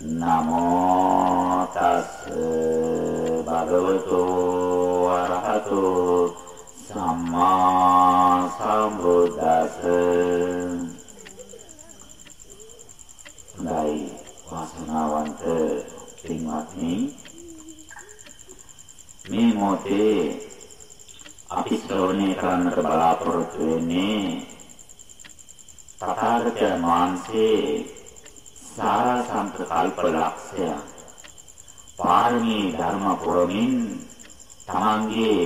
නමෝ තස් භගවතු වරහතු සම්මා සම්බුද්දස්ස හොඳයි වාසනාවන්ත පින්වත්නි මේ මොහොතේ අපි ශ්‍රවණය කරන්නට බලාපොරොත්තු වෙන්නේ තථාගතයන් වහන්සේ සාරාංශ කල්පලක්ෂය පාරමී ධර්ම පුරමින් තමන්ගේ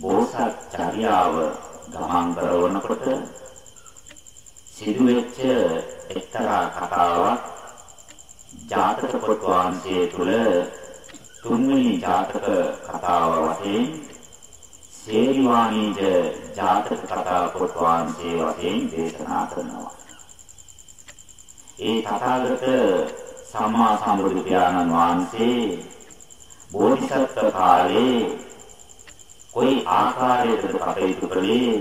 බෝසත් චර්යාව ගමන් කරනකොට සිදුවෙච්ච එක්තරා කතාවක් ජාතක පොත් වහන්සේ තුල තුන්වෙනි ජාතක කතාව වශයෙන් සේරිවාණීජ ජාතක කතා පොත් වහන්සේ වශයෙන් දේශනා කරනවා. ඒ තථාගත සම්මා සම්බුදු පියාණන් වහන්සේ බෝධිසත්ව කාලේ කොයි ආකාරයකද කටයුතු කළේ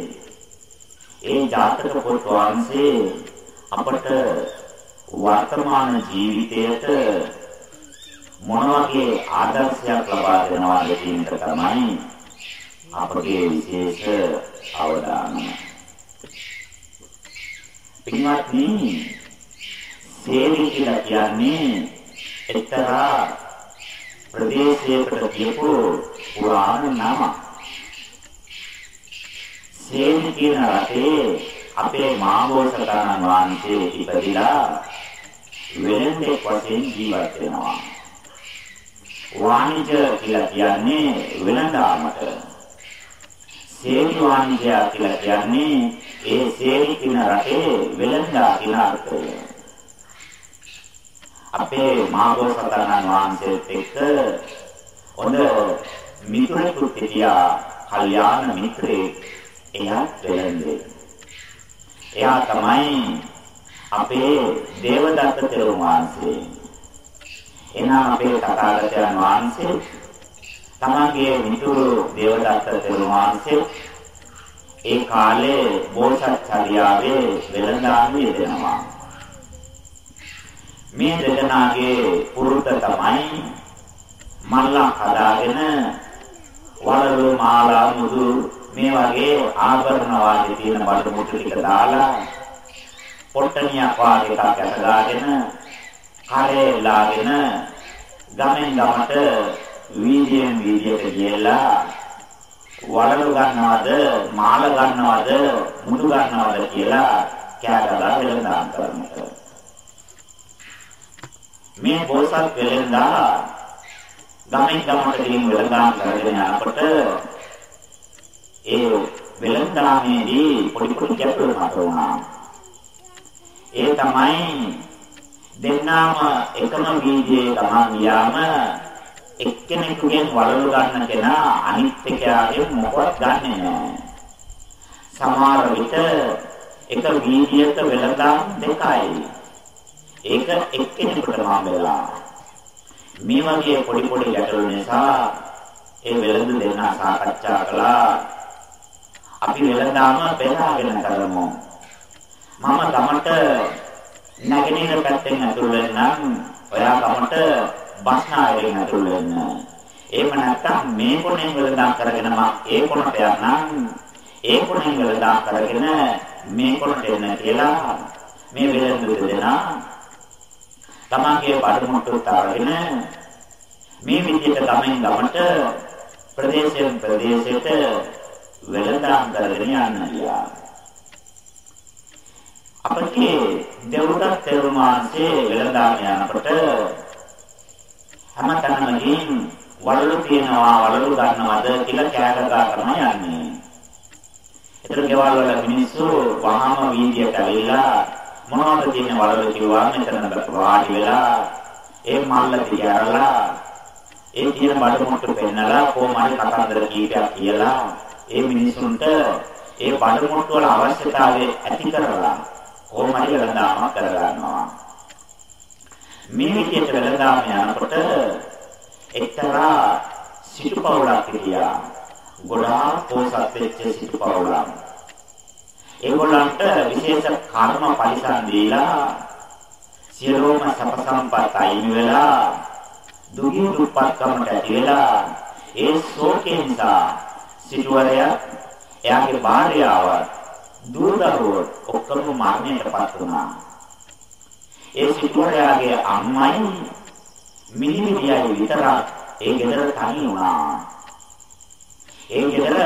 ඒ ජාතක පොත් වහන්සේ අපට වර්තමාන ජීවිතයට මොන වගේ ආදර්ශයක් ලබා දෙනවද කියන එක තමයි අපගේ විශේෂ අවධානය. පින්වත්නි සේවි කියලා කියන්නේ එක්තරා ප්‍රදේශයකට කියපු පුරාණ නම. සේවි කියන රටේ අපේ මාබෝසතාණන් වහන්සේ ඉපදිලා වෙනදෙක් වශයෙන් ජීවත් වෙනවා. වාණිජ කියලා කියන්නේ වෙනදාමට. සේවි වාණිජය කියලා කියන්නේ ඒ සේවි කියන රටේ වෙනදා කියන අර්ථය. අපේ මාබෝසතාණන් වහන්සේත් එක්ක හොඳ මිතුරෙකුත් හිටියා කල්යාණ මිත්‍රයෙක් එයා වෙලඳේ එයා තමයි අපේ දේවදත්ත තෙරුන් වහන්සේ. එනා අපේ තථාගතයන් වහන්සේ තමගේ මිතුරු දේවදත්ත තෙරුන් වහන්සේ ඒ කාලේ බෝසත් චර්යාවේ වෙළඳාම් යෙදෙනවා. මේ දෙදෙනාගේ පුරුත තමයි මල්ලා හදාගෙන වලලු මාලා මුදු මේ වගේ ආභරණ වාගේ තියෙන බඩ මුට්ටු ටික දාලා පොට්ටනියක් වාගේ එකක් ඇටලාගෙන කරේ ලාගෙන ගමෙන් ගමට වීදියෙන් වීදියට ගියලා වලලු ගන්නවද මාල ගන්නවද මුදු ගන්නවද කියලා කෑගලා වෙලඳාම් කරනවා. මේ බෝසත් වෙලෙන්දා ගමෙන් ගමට ගිහින් වෙලඳාම් කරගෙන යනකොට ඒ වෙලඳාමේදී පොඩි පොඩි ගැටලු මතුවුණා. ඒ තමයි දෙන්නාම එකම වීදියේ ගමන් යාම එක්කෙනෙකුගෙන් වලලු ගන්න කෙනා අනිත් එකයාගෙන් මොකවත් ගන්නෙ නෑ. සමහර විට එක වීදියක වෙලඳාම් දෙකයි. ඒක එක්කෙනෙකුට හම්බෙලා. මේ වගේ පොඩි පොඩි ගැටලු නිසා ඒ වෙළඳ දෙන්නා සාකච්ඡා කළා. අපි වෙළඳාම බෙදාගෙන කරමු. මම ගමට නැගෙනහිර පැත්තෙන් ඇතුල් වෙන්නම්. ඔයා ගමට බස්නායකෙන් ඇතුල් වෙන්න. එහෙම නැත්නම් මේ කොනෙන් වෙළඳාම් කරගෙන මම ඒ කොනට යන්නම්. ඒ කොනෙන් වෙළඳාම් කරගෙන මේ කොනට එන්න කියලා මේ වෙළඳ දෙන්නා තමන්ගේ බඩමුට්ටුත් අරගෙන මේ විදිහට ගමෙන් ගමට ප්‍රදේශයෙන් ප්‍රදේශයට වෙළඳාම් කරගෙන යන්න ගියා. අපගේ දෙවුරක් තෙරුමාන්සේ වෙළඳාම් යනකොට හැමතැනම ගිහින් වලලු තියනවා වලලු ගන්නවද කියලා කෑගගා තමයි යන්නේ. ඒතර ගෙවල් වල මිනිස්සු වහාම වීදියට ඇවිල්ලා මොනවද තියෙන වලලු කිව්වා මෙතන වාඩි වෙලා ඒ මල්ල තියරලා ඒ තියෙන බඩ මුට්ටු පෙන්නලා කොහොමද කතාන්දර කීපයක් කියලා ඒ මිනිසුන්ට ඒ බඩ මුට්ටු වල අවශ්‍යතාවය ඇති කරලා කොහොමද වෙනදාම කරගන්නවා. මේ විදිහට වෙනදාම යනකොට එක්තරා සිටු පවුලක් හිටියා. ගොඩාක් පොසත් වෙච්ච සිටු පවුලක් ඒගොල්ලන්ට විශේෂ කර්ම පරිසම් දීලා සියලුම සප සම්පත් අයින් වෙලා දුගී දුප්පත්කමට ඇති වෙලා ඒ ශෝකේ නිසා සිටුවරයා එයාගේ භාර්යාව දුරදරුවෝ ඔක්කොම මරණයටපත් වුණා. ඒ සිටුවරයාගේ අම්මයි මිනිමිලියයි විතරක් ඒ ගෙදර තනි වුණා. ඒ ගෙදර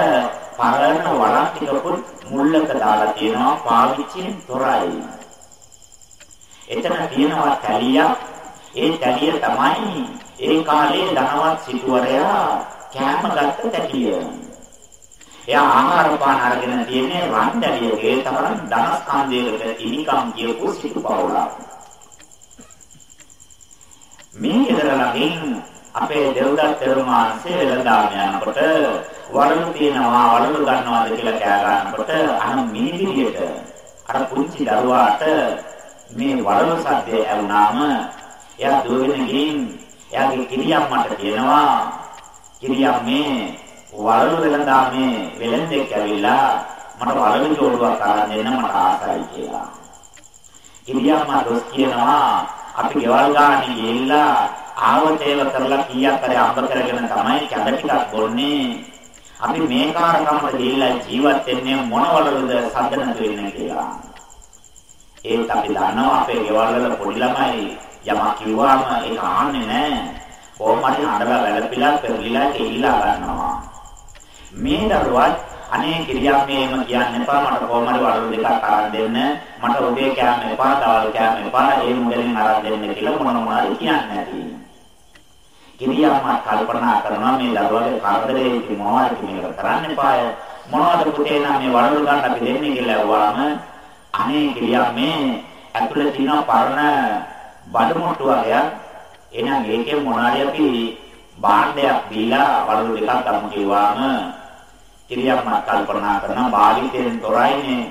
පරණ වළක් ටිකකුත් මුල්ලක දාලා තියෙනවා පාවිච්චියෙන් තොරයි. එතන තියෙනවා තැලියක්. ඒ තැලිය තමයි ඒ කාලේ ධනවත් සිටුවරයා කෑම ගත්ත තැටිය. එයා ආහාර පාන අරගෙන තියෙන්නේ රන් තැලියකේ තරම් ධනස්කන්ධයකට ඉනිකම් කියපු සිටු පවුලක්. මේ ගෙදර ළඟින් අපේ දෙව්දත් පෙරුමාන්සේ වෙලඳාම යනකොට වළලු තියනවා වළලු ගන්නවාද කියලා කෑ ගන්නකොට අර මිනිදිරියට අර පුංචි දරුවාට මේ වළලු සද්දය ඇහුණාම එයා දුවගෙන ගිහින් එයාගේ කිරියම්මට කියනවා කිරියම්මේ වළලු වෙලඳාමේ වෙලෙන්දෙක් ඇවිල්ලා මට වළලු ජෝඩුවක් අරන් දෙන්න මට ආසයි කියලා. කිරියම්මා දොස් කියනවා අපි ගෙවල් ගානේ ගිහිල්ලා ආවතේව කරලා කීයක් හරි අම්බ කරගෙන තමයි කැඳ ටිකක් බොන්නේ. අපි මේ කාර්කම්මට ගිහිල්ලා ජීවත් වෙන්නේ මොනවලද සද්ද නැතු වෙන්නේ කියලා. ඒත් අපි දන්නවා අපේ ගෙවල් වල පොඩි ළමයි යමක් කිව්වම ඒක ආන්නේ නැහැ. කොහොම හරි හඬලා වැළපිලා පෙරලිලා කෙලිලා ගන්නවා. මේ දරුවත් අනේ කිරියක් මේම කියන්න එපා මට කොහමද වලු දෙකක් අරන් දෙන්න මට උදේ කෑම එපා දවල් කෑම එපා ඒ මුදලින් අරන් දෙන්න කියලා මොන මොනවාරි කියන්නේ නැති. කිරියක් මා කල්පනා කරනවා මේ දරුවගේ කරදරේ ඉති මොනවද මේක කරන්න එපාය. මොනවද පුතේ නම් මේ වලු ගන්න අපි දෙන්නේ කියලා වුවාම අනේ කිරියක් මේ ඇතුලේ තියෙන පරණ බඩමුට්ටු වගේ එහෙනම් ඒකේ මොනාරි අපි භාණ්ඩයක් දීලා වලු දෙකක් ගමු කිව්වාම කිරියක් මා කල්පනා කරනවා භාවිතයෙන් තොරයිනේ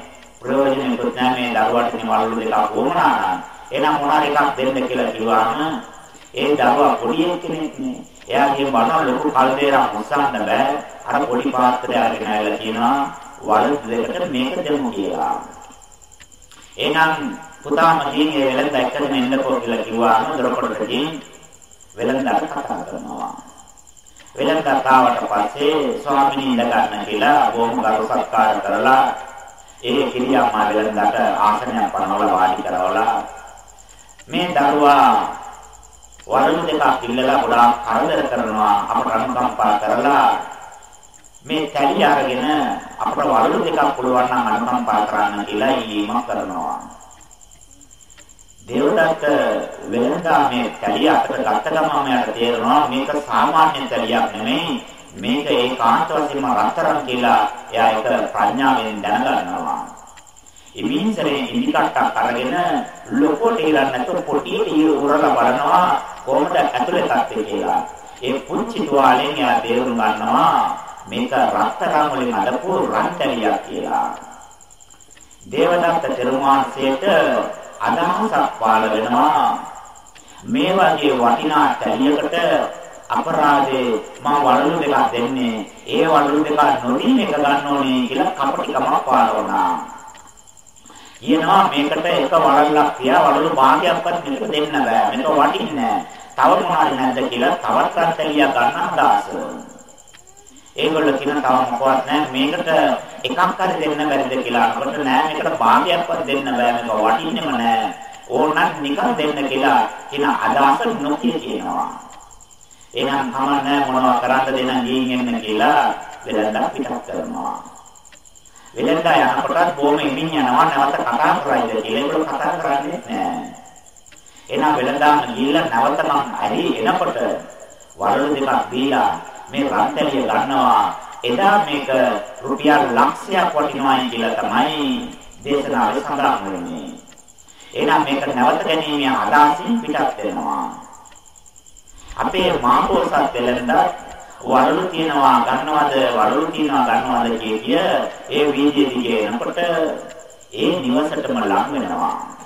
ප්‍රයෝජනෙකුත් නැහැ මේ දරුවට මේ වලු දෙකක් වුණා නම් එහෙනම් මොනාරි එකක් දෙන්න කියලා කිව්වාම ඒ දරුවා පොඩි කෙනෙක් නේ. එයාගේ බණ ලොකු කල්දේරක් මුසන්න බෑ. අර පොඩි පාත්‍රය අරගෙන ආවලා කියනවා වලු දෙකට මේක දෙමු කියලා. එහෙනම් පුතාම ජීනේ වෙලඳ එක්කගෙන එන්නකෝ කියලා කිව්වාම දොරකඩට ගිහින් වෙලඳට කතා කරනවා. වෙලඳ කතාවට පස්සේ ස්වාමිනී ඉඳ ගන්න කියලා බොහොම ගරු සත්කාර කරලා ඒ කිරියම්මා වෙලඳට ආසනයක් පනවලා වාඩි කරවලා මේ දරුවා වරුන් දෙකක් ඉල්ලලා ගොඩාක් කරදර කරනවා. අපට අනුකම්පා කරලා මේ කැලිය අරගෙන අපට වරුන් දෙකක් පුළුවන් නම් අනුකම්පා කරන්න කියලා ඉල්ලීමක් කරනවා. දේවදත්ත වෙනදා මේ කැලිය අතට ගත්ත ගමන් යට තේරෙනවා මේක සාමාන්‍ය කැලියක් නෙමෙයි. මේක ඒකාන්ත වශයෙන්ම රත්තරන් කියලා එයා ඒක ප්‍රඥාවෙන් දැනගන්නවා. ඉමින්සරේ ඉදිකට්ටක් අරගෙන ලොකෝට ඉලන්න නැතුව පොටියට උරලා බලනවා. කොහොමද ඇතුලේ තත්ත්වය කියලා. ඒ පුංචි තුවාලෙන් එයා තේරුම් ගන්නවා මේක රත්තරන් වලින් අඩපු රන් කැලියක් කියලා. දේවදත්ත තෙරුමාන්සේට අදහසක් පාළ වෙනවා මේ වගේ වටිනා තැලියකට අපරාධේ මම වලලු දෙකක් දෙන්නේ ඒ වලලු දෙක නොදී මේක ගන්න ඕනේ කියලා කපටිකම පාළ වුණා කියනවා මේකට එක වලල්ලක් තියා වලලු භාගයක්වත් මේක දෙන්න බෑ මේක වටින්නේ තව මොනවාරි නැද්ද කියලා තවත් රත්තලිය ගන්න අදහස. ඒගොල්ලෝ කියන තව මොකවත් නැහැ මේකට එකක් හරි දෙන්න බැරිද කියලා. අහනකොට නෑ මේකට භාගයක්වත් දෙන්න බෑ මේක වටින්නේම නෑ. ඕනනම් නිකන් දෙන්න කියලා කියන අදහස නොකිය කියනවා. එහෙනම් කමන්නේ මොනවා කරන්න දෙන්න ගිහින් එන්න කියලා වෙලඳා පිටත් කරනවා. වෙලඳා යනකොටත් බොහොම ඉමින් යනවා නැවත කතා කරයිද කියලා ඒගොල්ලෝ කතා කරන්නේ නෑ. එහෙනම් වෙලඳාම ගිහිල්ලා නැවත මං හරි එනකොට වරළු දෙකක් දීලා මේ රන්තලිය ගන්නවා එදා මේක රුපියල් ලක්ෂයක් වටිනවායි කියලා තමයි දේශනාවේ සඳහන් වෙන්නේ. එහෙනම් මේක නැවත ගැනීමේ අදහසින් පිටත් වෙනවා. අපේ මාපෝසත් වෙලඳ වරළු තියනවා ගන්නවද වරළු තියනවා ගන්නවද කිය ඒ වීදිය දිගේ යනකොට ඒ නිවසටම ලං වෙනවා.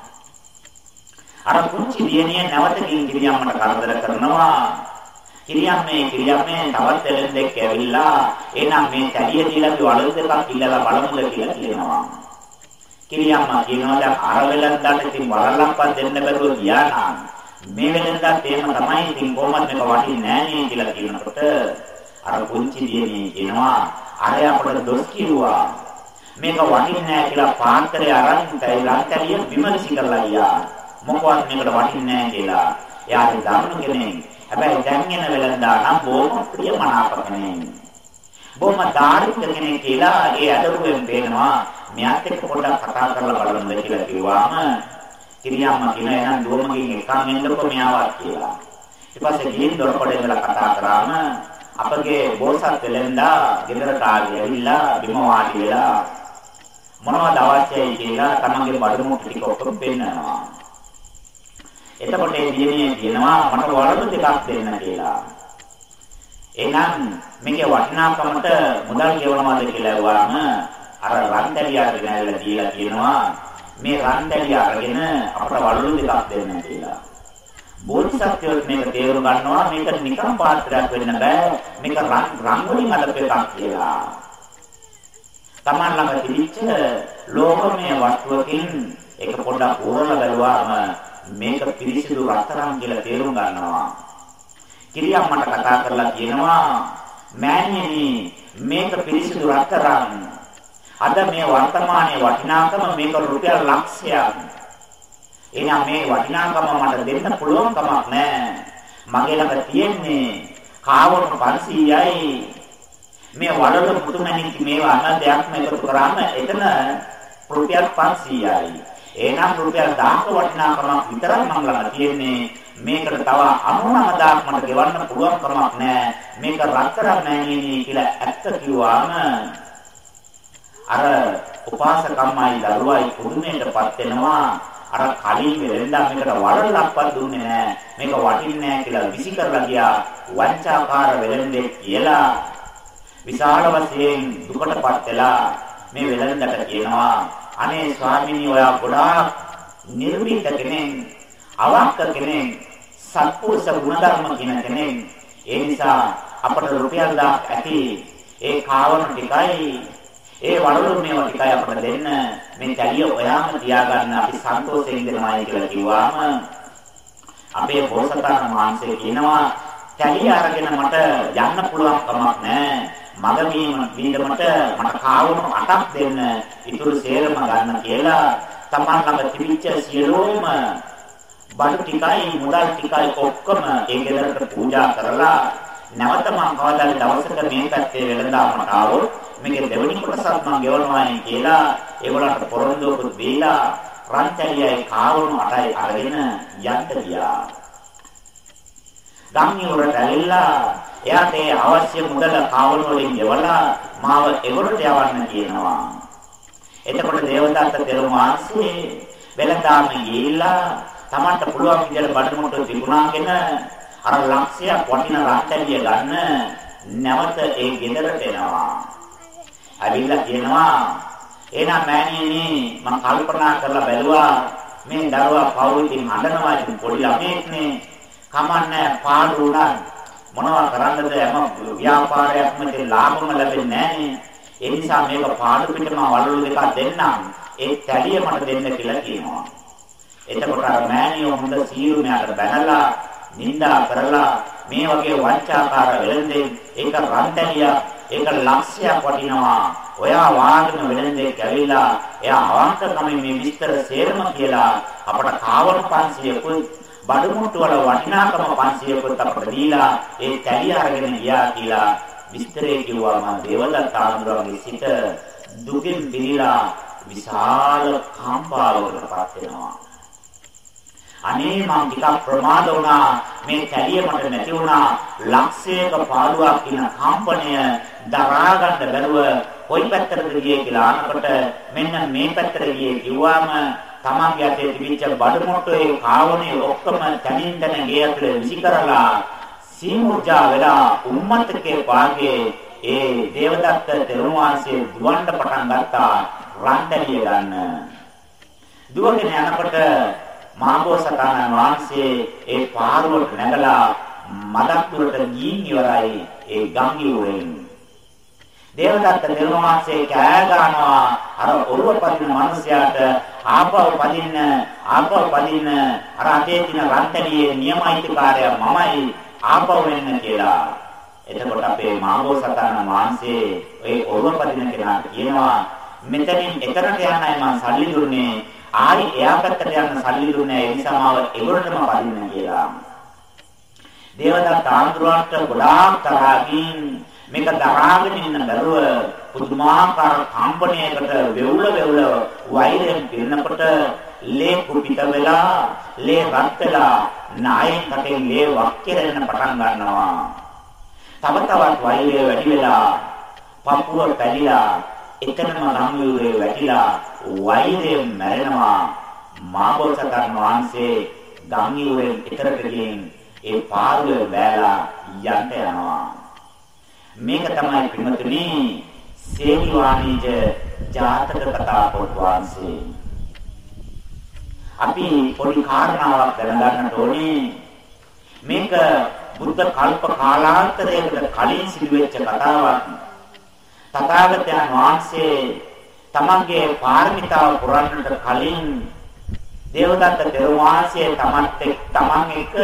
අර පුංචි දියණිය නැවත ගිහින් ගිරියම්මට කරදර කරනවා. කිරියම්මේ කිරියම්මේ තවත් දෙලෙන්දෙක් ඇවිල්ලා එහෙනම් මේ කැඩිය දීලා අපි වලු දෙකක් ඉල්ලලා බලමුද කියලා කියනවා. කිරියම්මා කියනවා දැන් අර වෙලන්දාට ඉතින් වරලක්වත් දෙන්න බැරුව ගියා නම් මේ වෙලන්දාත් එහෙම තමයි ඉතින් කොහොමද මේක වටින්නේ නැහැ කියලා කියනකොට අර පුංචි දියණිය කියනවා අර අපට දොස් කිව්වා මේක වටින්නේ නැහැ කියලා පාන්තරේ අරන් ලංකලිය විමර්ශි කරලා ගියා මොකවත් මේකට වටින්නේ නැහැ කියලා එයාට දන්නු කෙනෙක් හැබැයි දැන් එන වෙලන්දා නම් බොහොම ප්‍රියමනාප කෙනෙක් බොහොම ධාර්මික කෙනෙක් කියලා ඒ අදරුවෙන් පේනවා මෙයාත් එක්ක පොඩ්ඩක් කතා කරලා බලන්න කියලා කිව්වාම කිරියම්ම කියන එනම් දුවමකින් එකම එන්නකො මෙයාවත් කියලා. ඊට පස්සේ ගිහින් දොරකඩේ ඉඳලා කතා කරාම අපගේ බෝසත් වෙලෙන්දා ගෙදරට ආවිල්ලා බිම වාඩි වෙලා මොනවද අවශ්‍යයි කියලා තමන්ගේ බඩු මුට්ටු ටික ඔක්කොම පෙන්නනවා. එතකොට ඒ දිනේ කියනවා මට වරද ටිකක් දෙන්න කියලා. එහෙනම් මේකේ වටිනාකමට මුදල් ගෙවනවාද කියලා අහුවාම අර රන්දැලියට ගෙනල්ලා දීලා කියනවා මේ රන්දැලිය අරගෙන අපට වළලු දෙකක් දෙන්න කියලා. බෝධිසත්වයෝ මේක තේරුම් ගන්නවා මේක නිකම් පාත්‍රයක් වෙන්න බෑ මේක රන් වලින් අලප එකක් කියලා. Taman ළඟ තිබිච්ච ලෝකමය වස්තුවකින් ඒක පොඩ්ඩක් උරලා බලුවාම මේක පිරිසිදු රත්තරන් කියලා තේරුම් ගන්නවා. කිරියක් මට කතා කරලා කියනවා මෑණියනි මේක පිරිසිදු රත්තරන් අද මේ වර්තමානයේ වටිනාකම මේක රුපියල් ලක්ෂයක්. එහෙනම් මේ වටිනාකම මට දෙන්න පුළුවන් කමක් නැහැ. මගේ ළඟ තියෙන්නේ කාවණු 500යි. මේ වලද පුතුමැණික් මේවා අන්න දෙයක්ම එකතු කරාම එතන රුපියල් 500යි. එහෙනම් රුපියල් 1000ක වටිනාකමක් විතරයි මම ළඟ තියෙන්නේ. මේකට තව 99000ක් මට ගෙවන්න පුළුවන් කමක් නැහැ. මේක රත්තරන් නෑනේ කියලා ඇත්ත කිව්වාම අර උපාසකම්මයි දරුවයි පුදුමයටපත් වෙනවා අර කලින් වෙලඳා මේකට වරලක්වත් දුන්නේ නැහැ මේක වටින්නේ නැහැ කියලා විසි කරලා ගියා වංචාකාර වෙලඳේ කියලා විශාල වශයෙන් දුකටපත් වෙලා මේ වෙලඳට කියනවා අනේ ස්වාමීනි ඔයා ගොඩාක් නිර්විත කෙනෙක් අවංක කෙනෙක් සත්පුරුෂ ගුණධර්ම කියන කෙනෙක්. ඒ නිසා අපට රුපියල් 1000 ඇති ඒ කාවන ටිකයි ඒ වලලු මේවා ටිකයි අපිට දෙන්න. මේ කැලිය ඔයාම තියාගන්න අපි සන්තෝෂයෙන් දෙනවායි කියලා කිව්වාම අපේ බෝසතාණන් වහන්සේ කියනවා කැලිය අරගෙන මට යන්න පුළුවන් කමක් නැහැ. මග වීමට මට කාවුණු අටක් දෙන්න ඉතුරු සේරම ගන්න කියලා තමන් ළඟ තිබිච්ච සියලුම බඩු ටිකයි මුදල් ටිකයි ඔක්කොම ඒ ගෙදරට පූජා කරලා නැවත මම කවදාද දවසක මේ පැත්තේ වෙලඳාමට ආවොත් මේකේ දෙවෙනි කොටසත් මම ගෙවනවායි කියලා ඒගොල්ලන්ට පොරොන්දුවකුත් දීලා රන්තැලියයි කාවණු අටයි අරගෙන යන්න ගියා. ගම්මියුරට ඇවිල්ලා එයාට ඒ අවශ්‍ය මුදල කාවණු වලින් ගෙවලා මාව එගොඩට යවන්න කියනවා. එතකොට දේවදත්ත තෙරුමාන්සේ වෙලඳාම ගිහිල්ලා Tamanට පුළුවන් විදිහට බඩමුට්ටු තිබුණාගෙන අර ලක්ෂයක් වටින රන්තැලිය ගන්න නැවත ඒ ගෙදරට එනවා. ඇවිල්ලා කියනවා එහෙනම් මෑණියනි මම කල්පනා කරලා බැලුවා මේ දරුවා පවුලකින් හඬනවා ඉතින් පොඩි ළමෙක්නේ කමන්නේ පාඩු උනා. මොනවා කරන්නද හැම ව්‍යාපාරයක්ම ඉතින් ලාභම ලැබෙන්නේ නැහැ. ඒ නිසා මේක පාඩු පිටම වලලු දෙකක් දෙන්නම්. ඒ තැලිය මට දෙන්න කියලා කියනවා. එතකොට අර මෑණියෝ හොඳ සීරු මෙයාට බැනලා නිඳා කරලා මේ වගේ වංචාකාර වෙලෙන්දේ ඒක රන්තැලිය ඒක ලක්ෂයක් වටිනවා. ඔයා වාගෙන වෙලෙන්දෙක් ඇවිල්ලා එයා අවංකකමින් මේ විස්තර සේරම කියලා. අපට කාවන 500කුත් බඩමුට්ටු වල වටිනාකම 500කුත් අපට දීලා ඒ තැලිය අරගෙන ගියා කියලා විස්තරේ කිව්වම දේවදත්ත ආඳුරගේ සිට දුකින් පිරීලා විශාල කම්පාවකටපත් වෙනවා. අනේ මං ටිකක් ප්‍රමාද වුණා මේ කැලිය මට නැති වුණා ලක්ෂයක පාළුවක් කියන කම්පණය දරා ගන්න බැරුව කොයි පැත්තටද ගියේ කියලා අහනකොට මෙන්න මේ පැත්තට ගියේ කිව්වම තමන්ගේ අතේ තිබිච්ච බඩමුට්ටුවේ කාවණේ ඔක්කොම තනින් තන ගේ ඇතුලේ විසි කරලා සීමුර්ජා වෙලා උම්මතකේ පාගේ ඒ දේවදත්ත තෙරුණාංශයේ දුවන්න පටන් ගත්තා. රන්දලිය ගන්න. දුවගෙන යනකොට මාබෝසතාණන් වහන්සේ ඒ පාරුවට නැගලා මදක් තුරට ගිහින් ඉවරයි ඒ ගම් ඉවරෙන් දේවදත්ත නිර්වාසයේ කෑ ගන්නවා අර ඔරුව පදින මිනිසයාට ආපව පදින්න ආපව පදින්න අර අතේ තියෙන රන්තලියේ නියමයිතිකාරය මමයි ආපව වෙන්න කියලා. එතකොට අපේ මාගෝසතන වහන්සේ ඒ ඔරුව පදින කෙනාට කියනවා මෙතනින් එතරට යන්නයි මම සල්ලි දුන්නේ ආයි එයා පැත්තට යන්න සල්ලි දුන්නේ ඒ නිසා මාව එගොඩටම පදින්න කියලා. දේවදත්ත ආන්දරවන්ට ගොඩාක් තරහින් මේක දරාගෙන ඉන්න බැරුව පුදුමාකාර කම්පනයකට වෙවුල වෙවුල වෛරයෙන් පිරෙනකොට ලේ කුපිත වෙලා ලේ රත් වෙලා නායෙන් කටේ ලේ වක්කිරෙන්න පටන් ගන්නවා. තව තවත් වෛරය වැඩි වෙලා පපුව පැලිලා එතනම රම්විවුරේ වැටිලා වෛරයෙන් මැරෙනවා. මාබෝසතන් වහන්සේ ගම්විවුරෙන් එතරට ගිහින් ඒ පාරුවේ වැලා යන්න යනවා. මේක තමයි පින්වතුනි සේනිවාණීජ ජාතක කතා පොත් වහන්සේ. අපි පොඩි කාරණාවක් දැනගන්නට ඕනේ. මේක බුද්ධ කල්ප කාලාන්තරයකට කලින් සිදුවෙච්ච කතාවක්. තථාගතයන් වහන්සේ තමන්ගේ පාරමිතාව පුරන්නට කලින් දේවදත්ත දේවාසිය තමන්ට තමන් එක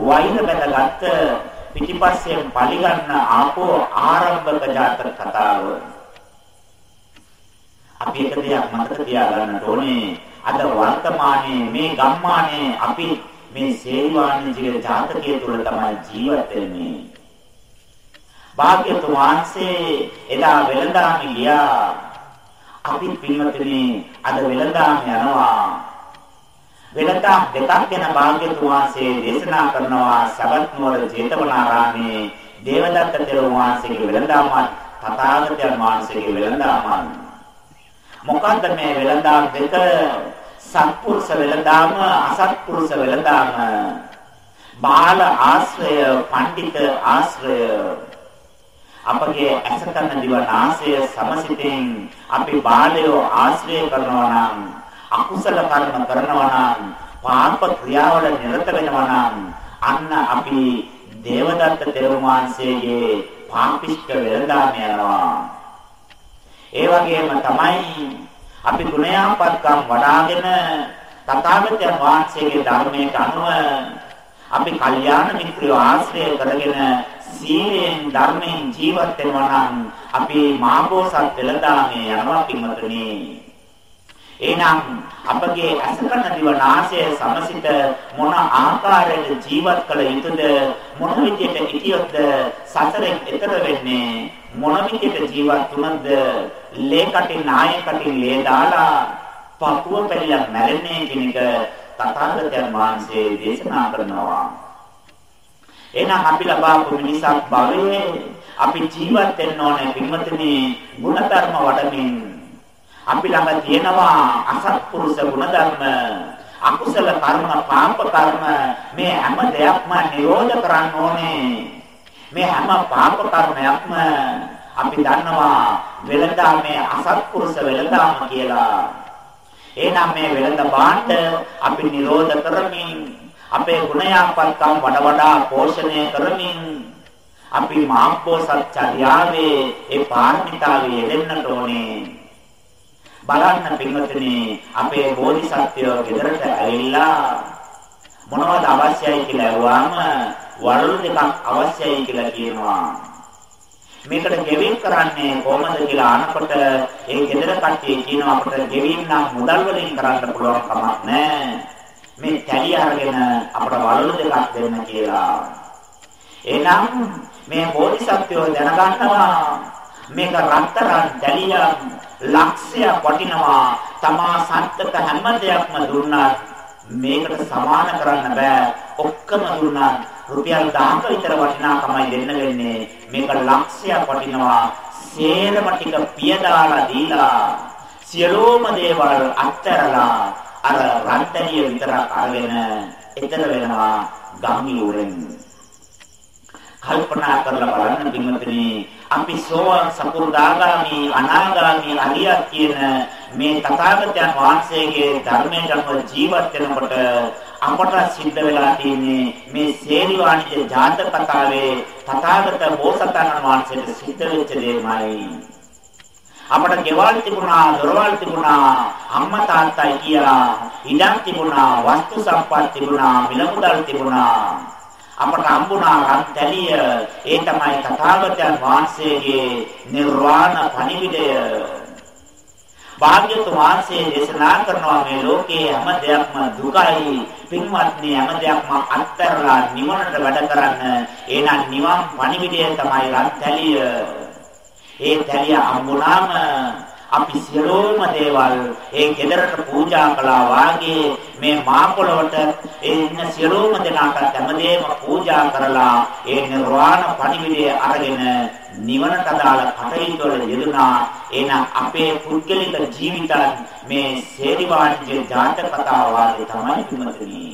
වෛර බැඳගත්ත පිටිපස්සෙන් පරිගන්න ආපෝ ආරම්භක ජාතක කතාව. අපි එක දෙයක් මතක තියාගන්න ඕනේ. අද වර්තමානයේ මේ ගම්මානයේ අපි මේ සේවානිජිගේ ජාතකයේ තුල තමයි ජීවත් වෙන්නේ. භාග්‍යතුන් වහන්සේ එදා වෙළඳාම ගියා. අපි පින්වතුනි අද වෙළඳාම යනවා. වෙනදා දෙකක් ගැන භාග්‍යතුන් වහන්සේ දේශනා කරනවා. සබත් නුවර ජේතවනාරාමේ දේවදත්ත තෙරුන් වහන්සේගේ වෙළඳාම තථාගතයන් වහන්සේගේ වෙළඳාම මොකද්ද මේ වෙළඳාම් දෙක? සත්පුරුෂ වෙළඳාම අසත්පුරුෂ වෙළඳාම. බාල ආශ්‍රය පඬිත ආශ්‍රය. අපගේ අසකන දිවනාසය සමසිතින් අපි බාලයෝ ආශ්‍රය කරනවා නම් අකුසල කර්ම කරනවා නම් පාප ක්‍රියාවල නිරත වෙනවා නම් අන්න අපි දේවදත්ත තෙරුන් වහන්සේගේ පාපිෂ්ඨ වෙළඳාම යනවා. ඒ වගේම තමයි අපි ගුණයාපත්කම් වඩාගෙන තථාගතයන් වහන්සේගේ ධර්මයට අනුව අපි කල්යාණ මිත්‍රයෝ ආශ්‍රය කරගෙන සීලෙන් ධර්මයෙන් ජීවත් වෙනවා නම් අපි මාබෝසත් වෙළඳාමේ යනවා පින්වතුනි එහෙනම් අපගේ අසකන දිව නාසය සමසිත මොන ආකාරයට ජීවත් කළ යුතුද? මොන විදියට හිටියොත්ද? සසරෙන් එතර වෙන්නේ මොන විදියට ජීවත් වුණද ලේ කටින් නාය කටින් ලේ දාලා පපුව පැලිලා මැරෙන්නේ කියන එක තථාගතයන් වහන්සේ දේශනා කරනවා. එහෙනම් අපි ලබාපු මිනිසක් භවයේ අපි ජීවත් වෙන්න ඕනේ පින්වතුනි ගුණධර්ම වඩමින් අපි ළඟ තියෙනවා අසත්පුරුෂ ගුණධර්ම අකුසල කර්ම පාප කර්ම මේ හැම දෙයක්ම නිරෝධ කරන්න ඕනේ. මේ හැම පාප කර්මයක්ම අපි දන්නවා වෙලඳා මේ අසත්පුරුෂ වෙලඳාම කියලා. එහෙනම් මේ වෙලඳ බාණ්ඩ අපි නිරෝධ කරමින් අපේ ගුණයාපත්කම් වඩ වඩා පෝෂණය කරමින් අපි මාප්පෝසත් චර්යාවේ ඒ පාරමිතාවේ යෙදෙන්නට ඕනේ. බලන්න පින්වතුනි අපේ බෝධිසත්වයෝ ගෙදරට ඇවිල්ලා මොනවද අවශ්‍යයි කියලා අහුවාම වරළු දෙකක් අවශ්‍යයි කියලා කියනවා. මේකට ගෙවින් කරන්නේ කොහොමද කියලා අහනකොට ඒ ගෙදර කට්ටිය කියනවා අපිට ගෙවින් නම් මුදල් වලින් කරන්න පුළුවන් කමක් නැහැ. මේ තැලිය අරගෙන අපට වරළු දෙකක් දෙන්න කියලා. එහෙනම් මේ බෝධිසත්වයෝ දැනගන්නවා මේක රත්තරන් තැලියක් ලක්ෂය වටිනවා. තමා සත්‍යක හැම දෙයක්ම දුන්නා මේකට සමාන කරන්න බෑ. ඔක්කොම දුන්නා රුපියල් 1000ක විතර වටිනාකමයි දෙන්න වෙන්නේ. මේක ලක්ෂය වටිනවා. සේරම ටික පියදාලා දීලා සියලුම දේවල් අත්හැරලා අර රන්තරිය විතරක් අරගෙන එතන වෙනවා ගම්මියුරෙන් කල්පනා කරලා බලන්න පින්වතුනි අපි සෝවාන් සකු르දාගාමි අනාගාමි අරියත් කියන මේ තථාගතයන් වහන්සේගේ ධර්මයට අනුව ජීවත් වෙනකොට අපට සිද්ධ වෙලා තියෙන්නේ මේ සේරිවාණිජ ජාතක කතාවේ තථාගත බෝසතාණන් වහන්සේට සිද්ධ වෙච්ච දෙයමයි අපට ගෙවල් තිබුණා, දොරවල් තිබුණා, අම්මා තාත්තා කියලා ඉඩම් තිබුණා, වස්තු සම්පත් තිබුණා, මිලමුදල් තිබුණා. අපට හම්බුණා රත්තැලිය ඒ තමයි තථාගතයන් වහන්සේගේ නිර්වාණ පණිවිඩය. භාග්‍යතුන් වහන්සේ දේශනා කරනවා මේ ලෝකයේ හැම දෙයක්ම දුකයි. පින්වත්නි හැම දෙයක්ම අත්හැරලා නිවනට වැඩ කරන්න. එහෙනම් නිවන් පණිවිඩය තමයි රත්තැලිය ඒ තැලිය හම්බුණාම අපි සියලුම දේවල් ඒ ගෙදරට පූජා කළා වාගේ මේ මාපොළවට ඒ ඉන්න සියලුම දෙනාට හැමදේම පූජා කරලා ඒ නිර්වාණ පණිවිඩය අරගෙන නිවනට අදාළ කටයුතු වල යෙදුනා එහෙනම් අපේ පුද්ගලික ජීවිතත් මේ සේරිවාණ්‍ය ජාතක කතාව වාගේ තමයි තුමතුනි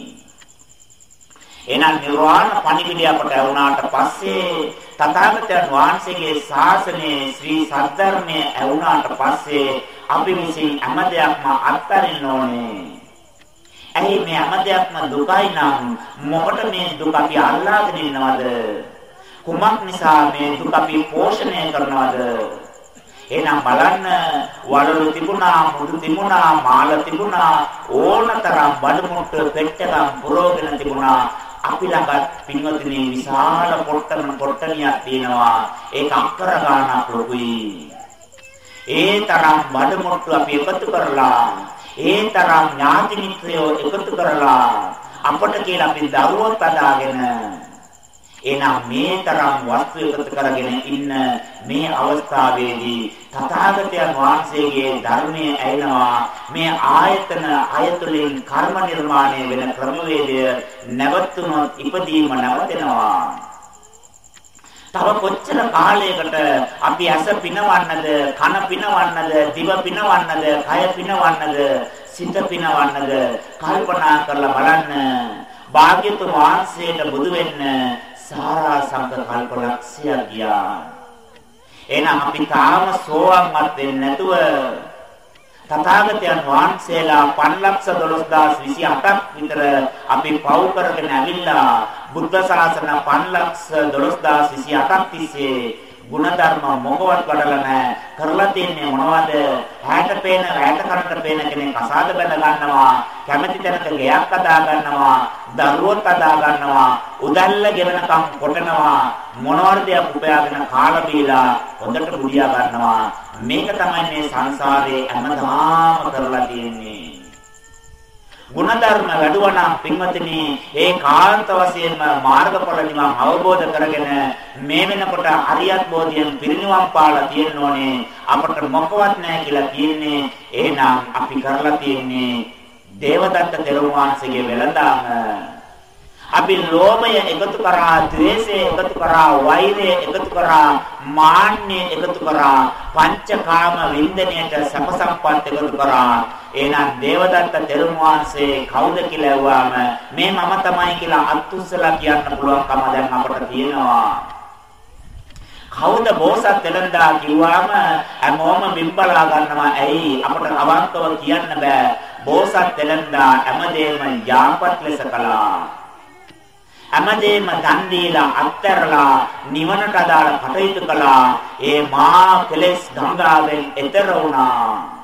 එහෙනම් නිර්වාණ පණිවිඩය අපට වුණාට පස්සේ තථාගතයන් වහන්සේගේ ශාසනයේ ශ්‍රී සද්ධර්මයේ ඇවුනාට පස්සේ අපි විසින් හැම දෙයක්ම අත්හරින්න ඕනේ. ඇයි මේ හැම දෙයක්ම දුකයි නම් මොකට මේ දුක අපි අල්ලාගෙන ඉන්නවද? කුමක් නිසා මේ දුක අපි පෝෂණය කරනවද? එහෙනම් බලන්න වලලු තිබුණා මුදු තිබුණා මාළ තිබුණා ඕනතරම් බඩමුට්ටු පෙට්ටකම් පුරෝගෙන තිබුණා අපි ළඟත් පින්වතුනි විශාල පොට්ටම පොට්ටනියක් තියෙනවා. ඒක අක්කර ගානක් ලොකුයි. ඒ තරම් බඩමුට්ටු අපි එකතු කරලා ඒ තරම් ඥාති මිත්‍රයෝ එකතු කරලා අපට කියලා අපි දරුවෝ පදාගෙන එනම් මේ තරම් වස්තු එකතු කරගෙන ඉන්න මේ අවස්ථාවේදී තථාගතයන් වහන්සේගේ ධර්මයේ ඇයෙනවා මේ ආයතන අයතුලින් කර්ම නිර්මාණය වෙන ක්‍රමවේදය නැවතුනොත් ඉපදීම නැවතෙනවා. තව කොච්චර කාලයකට අපි ඇස පිනවන්නද කන පිනවන්නද දිව පිනවන්නද කය පිනවන්නද සිත පිනවන්නද කල්පනා කරලා බලන්න. භාග්‍යතුන් වහන්සේට බුදු වෙන්න සාරා සංක කල්ප ලක්ෂයක් ගියා. එහෙනම් අපි තාම සෝවන්වත් වෙන්නේ නැතුව තථාගතයන් වහන්සේලා 512028ක් විතර අපි පව් කරගෙන ඇවිල්ලා බුද්ධ ශාසන 512028ක් තිස්සේ ಗುಣධර්ම මොකවත් වඩලා නැහැ. කරලා තියන්නේ මොනවද? හැට පේන, හැට කරට පේන කෙනෙක් අසාද බඳ ගන්නවා. කැමැති තැනක ගෙයක් අදා ගන්නවා. දරුවොත් අදා ගන්නවා. උදැල්ල ගෙවනකම් කොටනවා. මොනවද උපයාගෙන කාලා බීලා හොඳට බුදියා ගන්නවා. මේක තමයි මේ සංසාරේ හැමදාම කරලා තියෙන්නේ. ಗುಣධර්ම වැඩුවනම් පින්වතුනි ඒ කාන්ත වශයෙන්ම මාර්ගඵල නිවන් අවබෝධ කරගෙන මේ වෙනකොට හරියත් බෝධියෙන් පිරිනිවන් පාලා තියෙන්න ඕනේ අපට මොකවත් නැහැ කියලා කියන්නේ එහෙනම් අපි කරලා තියෙන්නේ දේවදත්ත තෙරුවන් වහන්සේගේ වෙළඳාම අපි ලෝභය එකතු කරා, ද්වේෂය එකතු කරා, වෛරය එකතු කරා, මාන්නය එකතු කරා, පංචකාම වින්දනයට සැප සම්පත් එකතු කරා. එහෙනම් දේවදත්ත තෙරුන් වහන්සේ කවුද කියලා ඇහුවාම මේ මම තමයි කියලා අත්උස්සලා කියන්න පුළුවන්කම දැන් අපට තියෙනවා. කවුද බෝසත් වෙලඳා කිව්වම හැමෝම බිම්බලා ගන්නවා. ඇයි අපට අවංකව කියන්න බෑ. බෝසත් වෙලඳා හැමදේම යාපත් ලෙස කළා. හැමදේම දන් දීලා අත්හැරලා නිවනට අදාළ කටයුතු කළා. ඒ මහා කෙලෙස් ගංගාවෙන් එතර වුණා.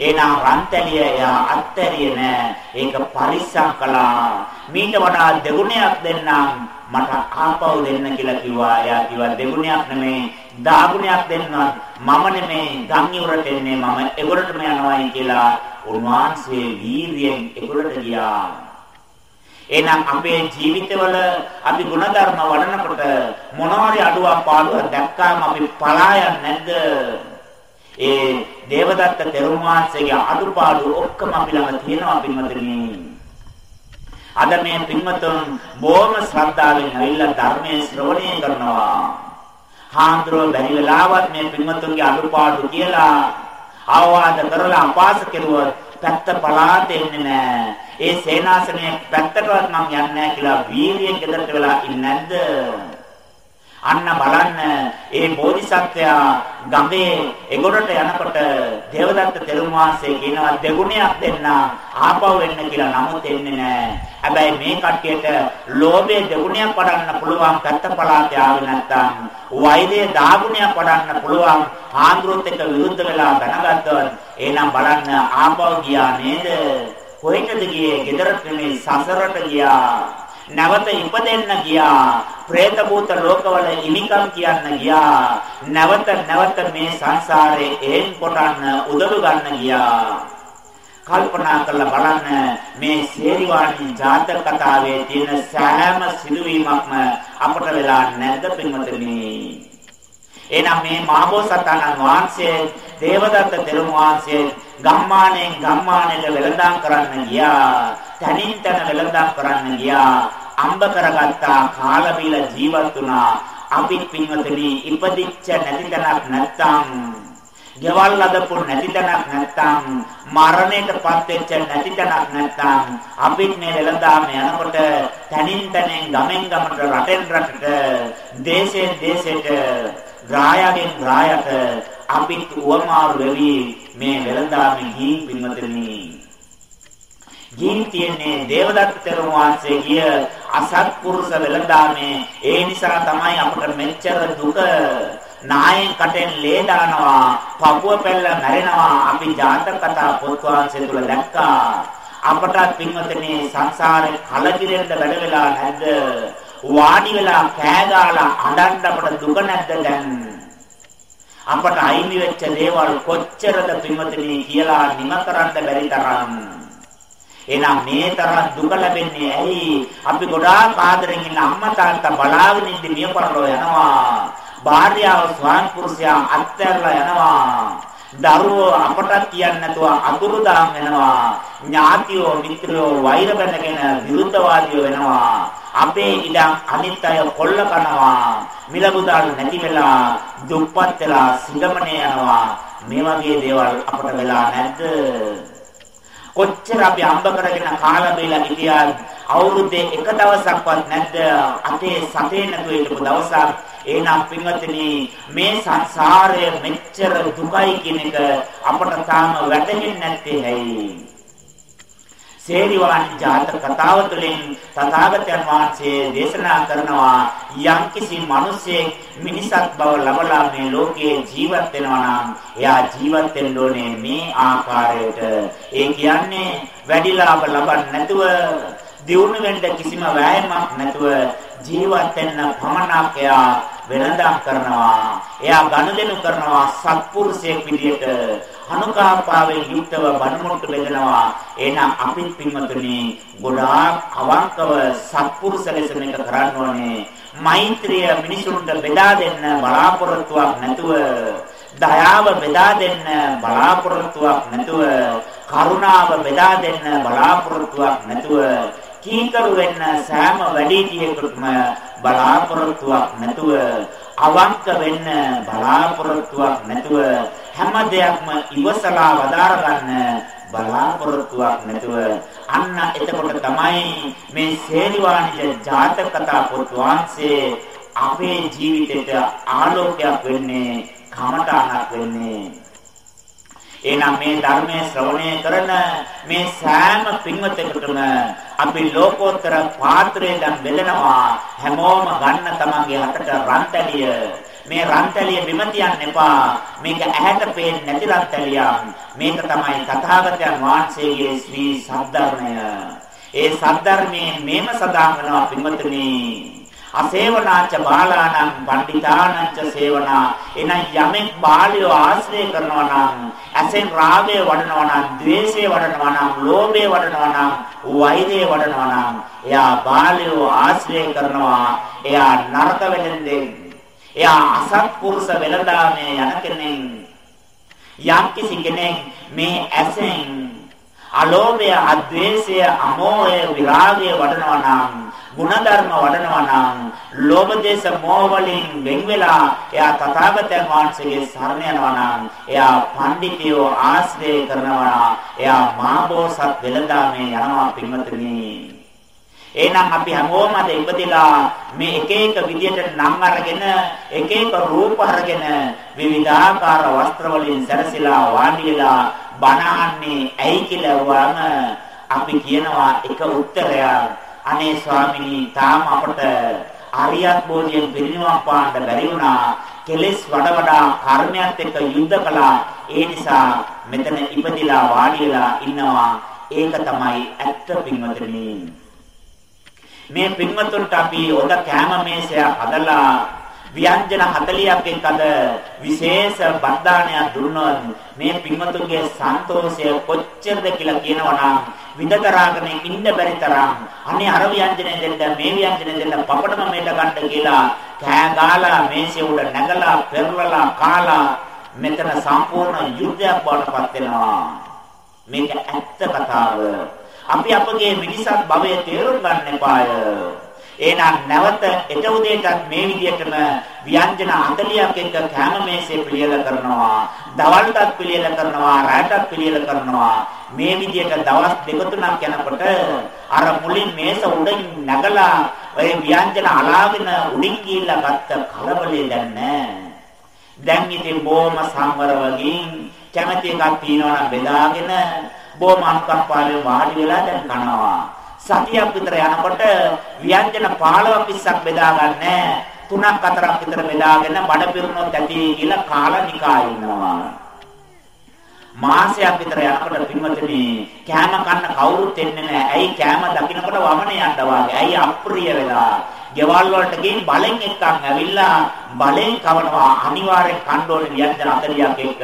එනා රන්තලිය එයා අත්හැරියේ නෑ. ඒක පරිස්සම් කළා. මීට වඩා දෙගුණයක් දෙන්නම් මට ආපහු දෙන්න කියලා කිව්වා. එයා කිව්වා දෙගුණයක් නෙමෙයි දාගුණයක් දෙන්නත් මම නෙමෙයි ගම්යුරට එන්නේ මම එගොඩටම යනවායි කියලා උන්වහන්සේ වීරියෙන් එගොඩට ගියා. එහෙනම් අපේ ජීවිතවල අපි ಗುಣධර්ම වඩනකොට මොනවාරි අඩුවක් පාඩුවක් දැක්කාම අපි පලා නැද්ද? ඒ දේවදත්ත තෙරුන් වහන්සේගේ අඩුපාඩු ඔක්කොම අපි ළඟ තියෙනවා පින්වතුනි. අද මේ පින්වතුන් බොහොම ශ්‍රද්ධාවෙන් ඇවිල්ලා ධර්මයේ ශ්‍රවණය කරනවා. හාන්දරෝ බැරි වෙලාවත් මේ පින්වතුන්ගේ අඩුපාඩු කියලා ආවාද කරලා අපාස කෙරුවොත් පැත්ත පලා දෙන්නේ නැහැ. ඒ සේනාසනයේ පැත්තටවත් මං යන්නේ නැහැ කියලා වීර්යයෙන් ගෙදරට වෙලා ඉන්නේ නැද්ද? අන්න බලන්න ඒ බෝධිසත්වයා ගඟේ එගොඩට යනකොට දේවදත්ත තෙරුන් වහන්සේ කියනවා දෙගුණයක් දෙන්න ආපහු එන්න කියලා නමුත් එන්නේ නැහැ. හැබැයි මේ කට්ටියට ලෝභයේ දෙගුණයක් වඩන්න පුළුවන් පැත්ත පළාතේ ආවේ නැත්තම් වෛරයේ දාගුණයක් වඩන්න පුළුවන් ආන්දරොත් එක්ක විරුද්ධ වෙලා දැනගත්තොත් එහෙනම් බලන්න ආපහු ගියා නේද? කොහෙටද ගියේ? ගෙදරට නෙමෙයි සසරට ගියා. නැවත ඉපදෙන්න ගියා. പ്രേත භූත ලෝකවල ඉනිකම් කියන්න ගියා. නැවත නැවත මේ සංසාරේ ඒන් කොටන්න උදව් ගන්න ගියා. කල්පනා කරලා බලන්න මේ සේරිවාණි ජාතක කතාවේ තියෙන සෑම සිදුවීමක්ම අපට වෙලා නැද්ද පින්වතුනි? එහෙනම් මේ මාබෝසතාණන් වහන්සේ දේවදත්ත තෙරුන් වහන්සේ ගම්මානෙන් ගම්මානෙට වෙළඳාම් කරන්න ගියා. තනින් තන වෙළඳාම් කරන්න ගියා. අම්බ කරගත්තා කාලා බීලා ජීවත් වුණා. අපි පින්වතුනි ඉපදිච්ච නැති තැනක් නැත්තම් ගෙවල් ලදපු නැති තැනක් නැත්තම් මරණයටපත් වෙච්ච නැති තැනක් නැත්තම් අපිත් මේ වෙළඳාම යනකොට තනින් තනෙන් ගමෙන් ගමට රටෙන් රටට දේශෙන් දේශයට රායගෙන් රායට අපිත් උවමාරු වෙවි මේ වෙළඳාමේ ගිහින් පින්වතුනි. ගිහින් තියන්නේ දේවදත්ත තෙරුන් වහන්සේ ගිය අසත්පුරුෂ වෙළඳාමේ. ඒ නිසා තමයි අපට මෙච්චර දුක නායෙන් කටෙන් ලේ දානවා පපුව පෙළ මැරෙනවා. අපි ජාතක කතා පොත් වහන්සේ තුල දැක්කා. අපට පින්වතුනි සංසාරේ කලකිරෙන්න වැඩ වෙලා නැද්ද? වාඩි වෙලා කෑ ගාලා අඬන්න අපට දුක නැද්ද දැන්? අපට අයිමි වෙච්ච දේවල් කොච්චරද පින්වතුනි කියලා නිම කරන්න බැරි තරම්. එහෙනම් මේ තරම් දුක ලැබෙන්නේ ඇයි? අපි ගොඩාක් ආදරෙන් ඉන්න අම්මා තාත්තා බලාගෙන ඉඳි මිය පරලෝ යනවා. භාර්යාව ස්වාමි පුරුෂයා අත්හැරලා යනවා. දරුවෝ අපට කියන්නේ නැතුව අතුරුදාම් වෙනවා. ඥාතියෝ මිත්‍රයෝ වෛර බැඳගෙන විරුද්ධවාදීෝ වෙනවා. අපේ ඉඩම් අනිත් අය කොල්ල කනවා. මිලමුදල් නැති වෙලා දුප්පත් වෙලා සිඟමනේ යනවා. මේ වගේ දේවල් අපට වෙලා නැද්ද? කොච්චර අපි අම්බ කරගෙන කාලා බීලා හිටියත් අවුරුද්දේ එක දවසක්වත් නැද්ද? අතේ සතේ නැතුව හිටපු දවසක් එහෙනම් පින්වත්නි මේ සංසාරය මෙච්චර දුකයි කියන එක අපට තාම වැටහෙන්නේ නැත්තේ ඇයි? සේරිවාණි ජාතක කතාව තුළින් තථාගතයන් වහන්සේ දේශනා කරනවා යම්කිසි මිනිසෙක් මිනිසත් බව ලබලා මේ ලෝකයේ ජීවත් වෙනවා නම් එයා ජීවත් වෙන්න ඕනේ මේ ආකාරයට. ඒ කියන්නේ වැඩි ලාභ ලබන්නේ නැතුව දියුණු වෙන්න කිසිම වෑයමක් නැතුව ජීවත් වෙන්න පමණක් එයා වෙනදම් කරනවා. එයා ගනුදෙනු කරනවා සත්පුරුෂයෙක් විදියට අනුකාපාවෙන් යුක්තව බණමුට්ටු බෙදනවා. එහෙනම් අපිත් පින්වතුනි ගොඩාක් අවංකව සත්පුරුෂ ලෙස මේක කරන්න ඕනේ. මෛත්‍රිය මිනිසුන්ට බෙදා දෙන්න බලාපොරොත්තුවක් නැතුව දයාව බෙදා දෙන්න බලාපොරොත්තුවක් නැතුව කරුණාව බෙදා දෙන්න බලාපොරොත්තුවක් නැතුව කීකරු වෙන්න සෑම වැඩිහිටියෙකුටම බලාපොරොත්තුවක් නැතුව අවංක වෙන්න බලාපොරොත්තුවක් නැතුව හැම දෙයක්ම ඉවසලා වදාර ගන්න බලාපොරොත්තුවක් නැතුව. අන්න එතකොට තමයි මේ සේරිවාණිජ ජාතක කතා පොත් වහන්සේ අපේ ජීවිතයට ආලෝකයක් වෙන්නේ කමඨාණක් වෙන්නේ. එහෙනම් මේ ධර්මයේ ශ්‍රවණය කරන මේ සෑම පින්වතෙකුටම අපි ලෝකෝත්තර පාත්‍රය දැන් බෙදනවා. හැමෝම ගන්න තමන්ගේ හතට රන්තැලිය. මේ රන්තැලිය බිම තියන්න එපා. මේක ඇහැට පේන්නේ නැති රන්තැලියක්. මේක තමයි තථාගතයන් වහන්සේගේ ශ්‍රී සද්ධර්මය. ඒ සද්ධර්මයේ මේම සදාන් වෙනවා පින්වතුනි. අසේවනාච බාලාණං පණ්ඩිතානංච සේවනා. එන යමෙක් බාලියෝ ආශ්‍රය කරනවා නම් ඇසෙන් රාගය වඩනවා නම් ද්වේෂය වඩනවා නම් ලෝභය වඩනවා නම් වෛරය වඩනවා නම් එයා බාලියෝ ආශ්‍රය කරනවා. එයා නරක වෙලෙන්දේ එයා අසත්පුරුෂ වෙලදාමේ යන කෙනෙක්. යම් කිසි කෙනෙක් මේ ඇසෙන් අලෝභය අද්වේෂය අමෝහය විරාගය වඩනවා නම් ಗುಣධර්ම වඩනවා නම් ලෝභ දේශ මොහ වලින් වෙන් වෙලා එයා තථාගතයන් වහන්සේගේ සරණ යනවා නම් එයා පඬිතියෝ ආශ්‍රය කරනවා එයා මාබෝසත් වෙලදාමේ යනවා පින්වතුනි එහෙනම් අපි හැමෝම අද ඉපදිලා මේ එක එක විදියට නම් අරගෙන එක එක රූප අරගෙන විවිධාකාර වස්ත්‍ර වලින් සැරසිලා වාඩි වෙලා බණහන්නේ ඇයි කියලා වුවම අපි කියනවා එක උත්තරයක් අනේ ස්වාමිනී තාම අපට අරියත් බෝධියෙන් පිරිනිවන් පාන්න බැරි වුණා. කෙලෙස් වඩ වඩා කර්මයත් එක්ක යුද්ධ කළා. ඒ නිසා මෙතන ඉපදිලා වාඩි වෙලා ඉන්නවා. ඒක තමයි ඇත්ත පින්වතුනි. මේ පින්වතුන්ට අපි ඔද කැම මේසයක් හදලා ව්‍යංජන 40ක් එක්කද විශේෂ බද්ධානයක් දුන්නොත් මේ පින්වතුන්ගේ සන්තෝෂය කොච්චරද කියලා කියනවනම් විඳතරාගෙන ඉන්න බැරි තරම්. අනේ අර ව්‍යංජනේ දෙන්න මේ ව්‍යංජනේ දෙන්න පපඩම මේට ගන්න කියලා කෑ ගාලා මේසෙ උඩ නැගලා පෙරලලා කාලා මෙතන සම්පූර්ණ යුද්ධයක් බවට පත් වෙනවා. මේක ඇත්ත කතාව. අපි අපගේ මිනිසත් භවයේ තේරුම් ගන්න එපාය. එහෙනම් නැවත එට උදේටත් මේ විදිහටම ව්‍යංජන 40ක් එක්ක කැම මේසේ පිළියෙල කරනවා. දවල්ටත් පිළියෙල කරනවා, රාත්‍රිටත් පිළියෙල කරනවා. මේ විදිහට දවස් දෙක තුනක් යනකොට අර මුලින් මේස උඩින් නැගලා ඔය ව්‍යංජන අලාගෙන උඩින් ගිහිල්ලා ගත්ත කලබලේ දැන් නැහැ. දැන් ඉතින් බොහොම සංවර වගේ කැමැති එකක් තියනවා නම් බෙදාගෙන බොහොම අනුකම්පාවෙන් වාඩි වෙලා දැන් කනවා. සතියක් විතර යනකොට ව්‍යංජන 15ක් 20ක් බෙදා ගන්න තුනක් හතරක් විතර බෙදාගෙන බඩ පිරුණොත් ඇති කියලා කාලා නිකා ඉන්නවා. මාසයක් විතර යනකොට පින්වතුනි කෑම කන්න කවුරුත් එන්නේ නැහැ. ඇයි කෑම දකින්නකොට වමන යන්න වාගේ. ඇයි අප්‍රිය වෙලා. ගෙවල් වලට ගිහින් බලෙන් එක්කන් ඇවිල්ලා බලෙන් කවනවා අනිවාර්යෙන් කන්න ඕනේ ව්‍යංජන 40ක් එක්ක.